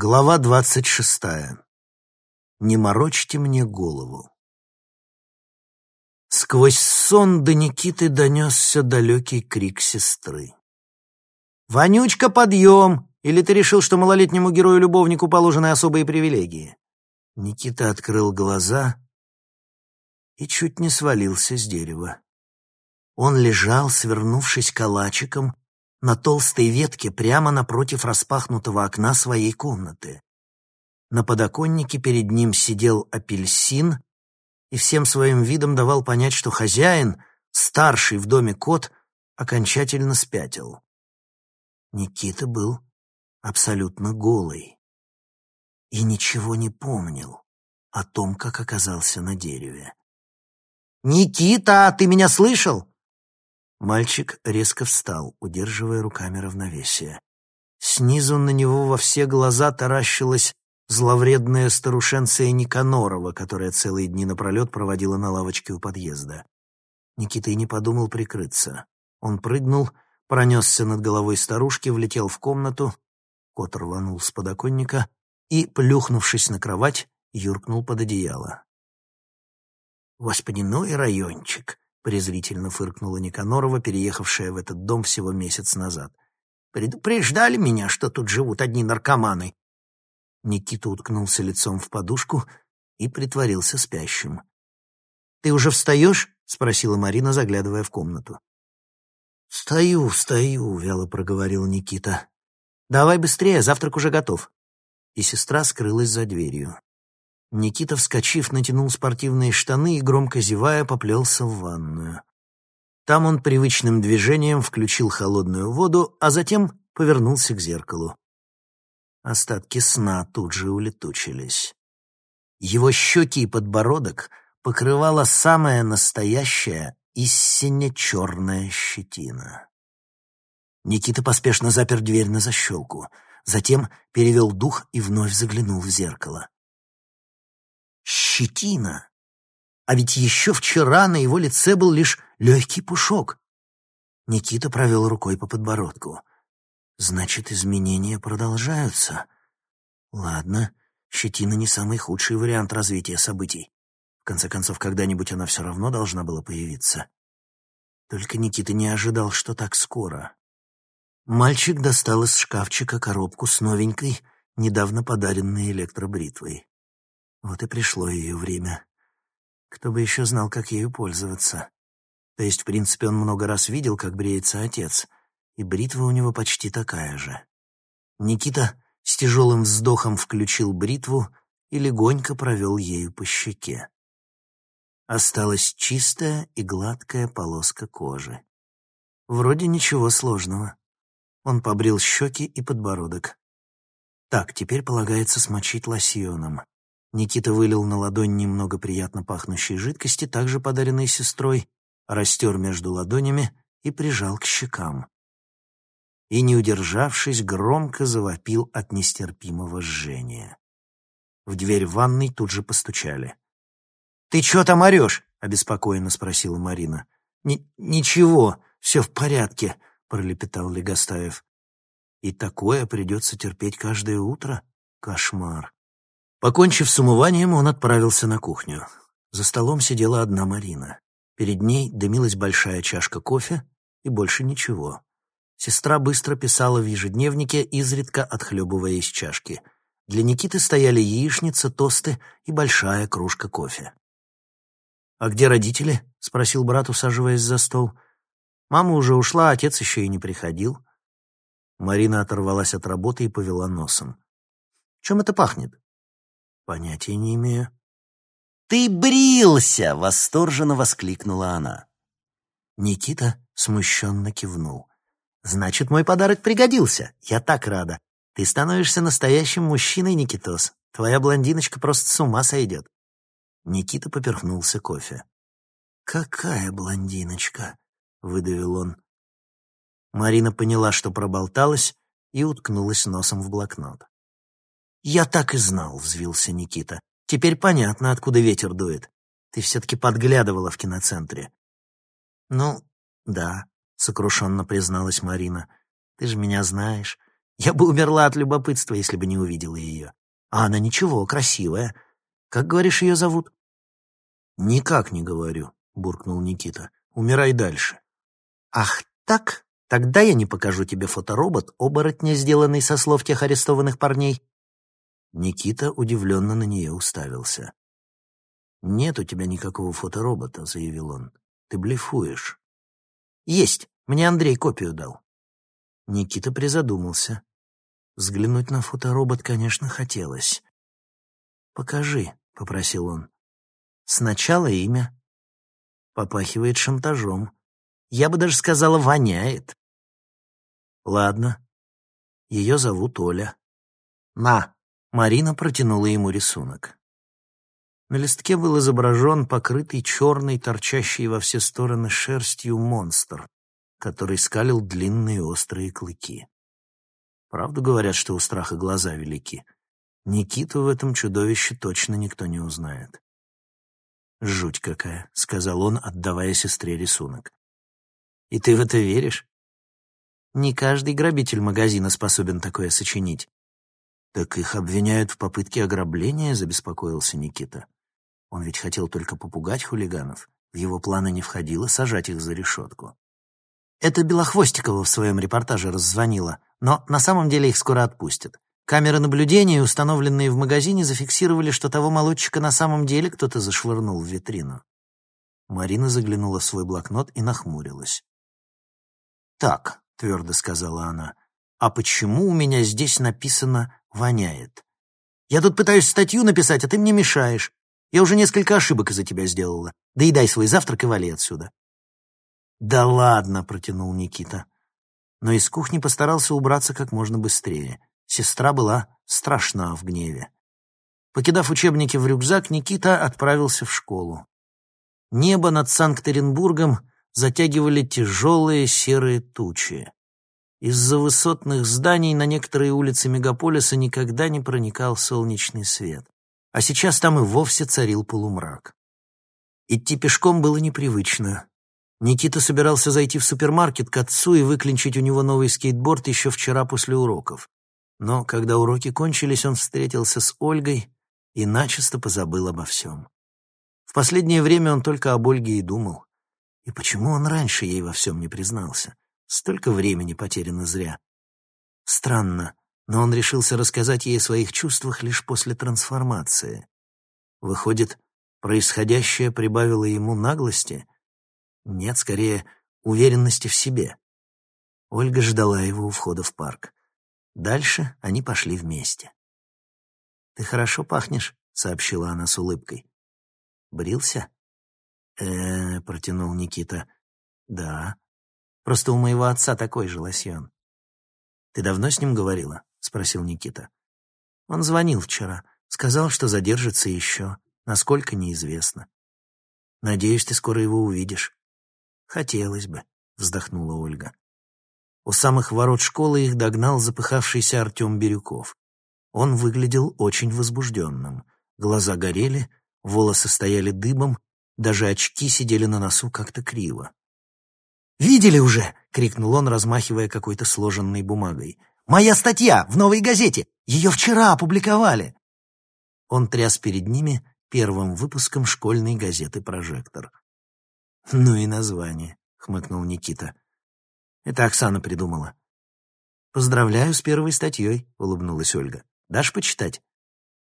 Глава двадцать шестая. Не морочьте мне голову. Сквозь сон до Никиты донесся далекий крик сестры. «Вонючка, подъем! Или ты решил, что малолетнему герою-любовнику положены особые привилегии?» Никита открыл глаза и чуть не свалился с дерева. Он лежал, свернувшись калачиком, на толстой ветке прямо напротив распахнутого окна своей комнаты. На подоконнике перед ним сидел апельсин и всем своим видом давал понять, что хозяин, старший в доме кот, окончательно спятил. Никита был абсолютно голый и ничего не помнил о том, как оказался на дереве. «Никита, ты меня слышал?» Мальчик резко встал, удерживая руками равновесие. Снизу на него во все глаза таращилась зловредная старушенция Никанорова, которая целые дни напролет проводила на лавочке у подъезда. Никита и не подумал прикрыться. Он прыгнул, пронесся над головой старушки, влетел в комнату, кот рванул с подоконника и, плюхнувшись на кровать, юркнул под одеяло. «Господи, ну и райончик!» Презрительно фыркнула Никанорова, переехавшая в этот дом всего месяц назад. «Предупреждали меня, что тут живут одни наркоманы». Никита уткнулся лицом в подушку и притворился спящим. «Ты уже встаешь?» — спросила Марина, заглядывая в комнату. «Встаю, встаю», — вяло проговорил Никита. «Давай быстрее, завтрак уже готов». И сестра скрылась за дверью. Никита, вскочив, натянул спортивные штаны и, громко зевая, поплелся в ванную. Там он привычным движением включил холодную воду, а затем повернулся к зеркалу. Остатки сна тут же улетучились. Его щеки и подбородок покрывала самая настоящая и сине-черная щетина. Никита поспешно запер дверь на защелку, затем перевел дух и вновь заглянул в зеркало. Щетина. А ведь еще вчера на его лице был лишь легкий пушок. Никита провел рукой по подбородку. Значит, изменения продолжаются. Ладно, щетина не самый худший вариант развития событий. В конце концов, когда-нибудь она все равно должна была появиться. Только Никита не ожидал, что так скоро. Мальчик достал из шкафчика коробку с новенькой, недавно подаренной электробритвой. Вот и пришло ее время. Кто бы еще знал, как ею пользоваться. То есть, в принципе, он много раз видел, как бреется отец, и бритва у него почти такая же. Никита с тяжелым вздохом включил бритву и легонько провел ею по щеке. Осталась чистая и гладкая полоска кожи. Вроде ничего сложного. Он побрил щеки и подбородок. Так, теперь полагается смочить лосьоном. Никита вылил на ладонь немного приятно пахнущей жидкости, также подаренной сестрой, растер между ладонями и прижал к щекам. И, не удержавшись, громко завопил от нестерпимого жжения. В дверь ванной тут же постучали. «Ты чё там орёшь?» — обеспокоенно спросила Марина. «Ничего, все в порядке», — пролепетал Легостаев. «И такое придется терпеть каждое утро? Кошмар!» Покончив с умыванием, он отправился на кухню. За столом сидела одна Марина. Перед ней дымилась большая чашка кофе и больше ничего. Сестра быстро писала в ежедневнике, изредка отхлебывая из чашки. Для Никиты стояли яичница, тосты и большая кружка кофе. «А где родители?» — спросил брат, усаживаясь за стол. «Мама уже ушла, отец еще и не приходил». Марина оторвалась от работы и повела носом. «Чем это пахнет?» «Понятия не имею». «Ты брился!» — восторженно воскликнула она. Никита смущенно кивнул. «Значит, мой подарок пригодился. Я так рада. Ты становишься настоящим мужчиной, Никитос. Твоя блондиночка просто с ума сойдет». Никита поперхнулся кофе. «Какая блондиночка?» — выдавил он. Марина поняла, что проболталась, и уткнулась носом в блокнот. «Я так и знал», — взвился Никита. «Теперь понятно, откуда ветер дует. Ты все-таки подглядывала в киноцентре». «Ну, да», — сокрушенно призналась Марина. «Ты же меня знаешь. Я бы умерла от любопытства, если бы не увидела ее. А она ничего, красивая. Как, говоришь, ее зовут?» «Никак не говорю», — буркнул Никита. «Умирай дальше». «Ах так? Тогда я не покажу тебе фоторобот, оборотня, сделанный со слов тех арестованных парней». Никита удивленно на нее уставился. «Нет у тебя никакого фоторобота», — заявил он. «Ты блефуешь». «Есть. Мне Андрей копию дал». Никита призадумался. Взглянуть на фоторобот, конечно, хотелось. «Покажи», — попросил он. «Сначала имя». Попахивает шантажом. Я бы даже сказала, воняет. Ладно. Ее зовут Оля. На. Марина протянула ему рисунок. На листке был изображен покрытый черной, торчащей во все стороны шерстью монстр, который скалил длинные острые клыки. Правду говорят, что у страха глаза велики. Никиту в этом чудовище точно никто не узнает. «Жуть какая», — сказал он, отдавая сестре рисунок. «И ты в это веришь?» «Не каждый грабитель магазина способен такое сочинить». «Так их обвиняют в попытке ограбления?» — забеспокоился Никита. Он ведь хотел только попугать хулиганов. В его планы не входило сажать их за решетку. Это Белохвостикова в своем репортаже раззвонила, но на самом деле их скоро отпустят. Камеры наблюдения, установленные в магазине, зафиксировали, что того молодчика на самом деле кто-то зашвырнул в витрину. Марина заглянула в свой блокнот и нахмурилась. «Так», — твердо сказала она, — «а почему у меня здесь написано «воняет»? Я тут пытаюсь статью написать, а ты мне мешаешь. Я уже несколько ошибок из-за тебя сделала. Доедай свой завтрак и вали отсюда». «Да ладно», — протянул Никита. Но из кухни постарался убраться как можно быстрее. Сестра была страшна в гневе. Покидав учебники в рюкзак, Никита отправился в школу. Небо над Санкт-Петербургом затягивали тяжелые серые тучи. Из-за высотных зданий на некоторые улицы мегаполиса никогда не проникал солнечный свет а сейчас там и вовсе царил полумрак. Идти пешком было непривычно. Никита собирался зайти в супермаркет к отцу и выклинчить у него новый скейтборд еще вчера после уроков. Но когда уроки кончились, он встретился с Ольгой и начисто позабыл обо всем. В последнее время он только об Ольге и думал. И почему он раньше ей во всем не признался? Столько времени потеряно зря. Странно, но он решился рассказать ей о своих чувствах лишь после трансформации. Выходит, происходящее прибавило ему наглости? Нет, скорее, уверенности в себе. Ольга ждала его у входа в парк. Дальше они пошли вместе. «Ты хорошо пахнешь», — сообщила она с улыбкой. «Брился?» «Э-э», протянул Никита. «Да. Просто у моего отца такой же лосьон». «Ты давно с ним говорила?» — спросил Никита. Он звонил вчера. Сказал, что задержится еще. Насколько, неизвестно. Надеюсь, ты скоро его увидишь. Хотелось бы, вздохнула Ольга. У самых ворот школы их догнал запыхавшийся Артем Бирюков. Он выглядел очень возбужденным. Глаза горели, волосы стояли дыбом, даже очки сидели на носу как-то криво. «Видели уже!» — крикнул он, размахивая какой-то сложенной бумагой. Моя статья в «Новой газете». Ее вчера опубликовали». Он тряс перед ними первым выпуском школьной газеты «Прожектор». «Ну и название», — хмыкнул Никита. «Это Оксана придумала». «Поздравляю с первой статьей», — улыбнулась Ольга. «Дашь почитать?»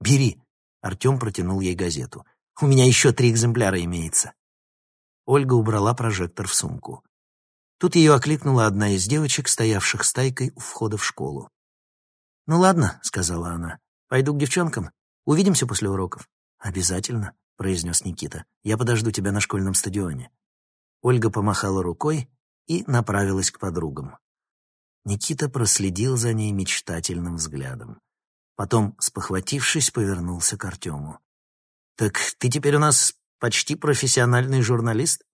«Бери», — Артем протянул ей газету. «У меня еще три экземпляра имеется». Ольга убрала прожектор в сумку. Тут ее окликнула одна из девочек, стоявших стайкой у входа в школу. «Ну ладно», — сказала она, — «пойду к девчонкам. Увидимся после уроков». «Обязательно», — произнес Никита. «Я подожду тебя на школьном стадионе». Ольга помахала рукой и направилась к подругам. Никита проследил за ней мечтательным взглядом. Потом, спохватившись, повернулся к Артему. «Так ты теперь у нас почти профессиональный журналист?»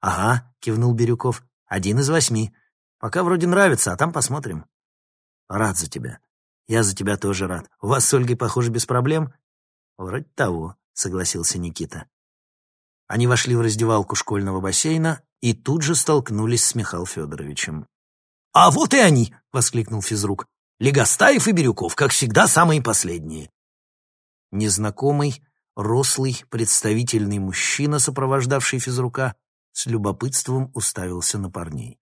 «Ага», — кивнул Бирюков. Один из восьми. Пока вроде нравится, а там посмотрим. Рад за тебя. Я за тебя тоже рад. У вас с Ольгой, похоже, без проблем? Вроде того, согласился Никита. Они вошли в раздевалку школьного бассейна и тут же столкнулись с Михаилом Федоровичем. «А вот и они!» — воскликнул физрук. Легостаев и Бирюков, как всегда, самые последние. Незнакомый, рослый, представительный мужчина, сопровождавший физрука, с любопытством уставился на парней.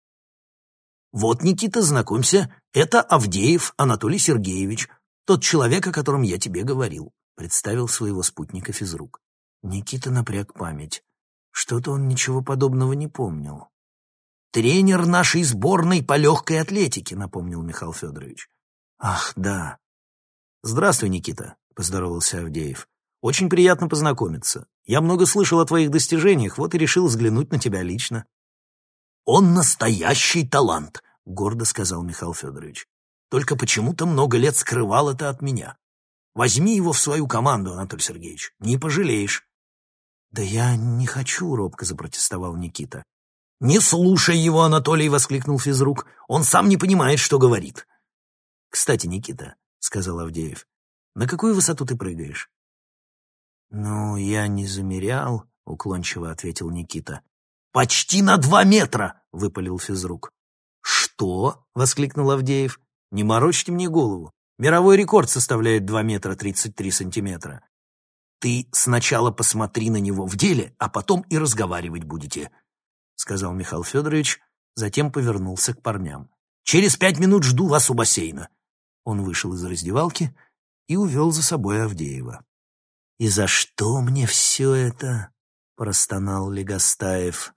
«Вот, Никита, знакомься, это Авдеев Анатолий Сергеевич, тот человек, о котором я тебе говорил», представил своего спутника физрук. Никита напряг память. Что-то он ничего подобного не помнил. «Тренер нашей сборной по легкой атлетике», — напомнил Михаил Федорович. «Ах, да». «Здравствуй, Никита», — поздоровался Авдеев. «Очень приятно познакомиться. Я много слышал о твоих достижениях, вот и решил взглянуть на тебя лично». «Он настоящий талант», — гордо сказал Михаил Федорович. «Только почему-то много лет скрывал это от меня. Возьми его в свою команду, Анатолий Сергеевич, не пожалеешь». «Да я не хочу», — робко запротестовал Никита. «Не слушай его, Анатолий!» — воскликнул физрук. «Он сам не понимает, что говорит». «Кстати, Никита», — сказал Авдеев, — «на какую высоту ты прыгаешь?» «Ну, я не замерял», — уклончиво ответил Никита. «Почти на два метра!» — выпалил физрук. «Что?» — воскликнул Авдеев. «Не морочьте мне голову. Мировой рекорд составляет два метра тридцать три сантиметра. Ты сначала посмотри на него в деле, а потом и разговаривать будете», — сказал Михаил Федорович, затем повернулся к парням. «Через пять минут жду вас у бассейна». Он вышел из раздевалки и увел за собой Авдеева. «И за что мне все это?» — простонал Легостаев.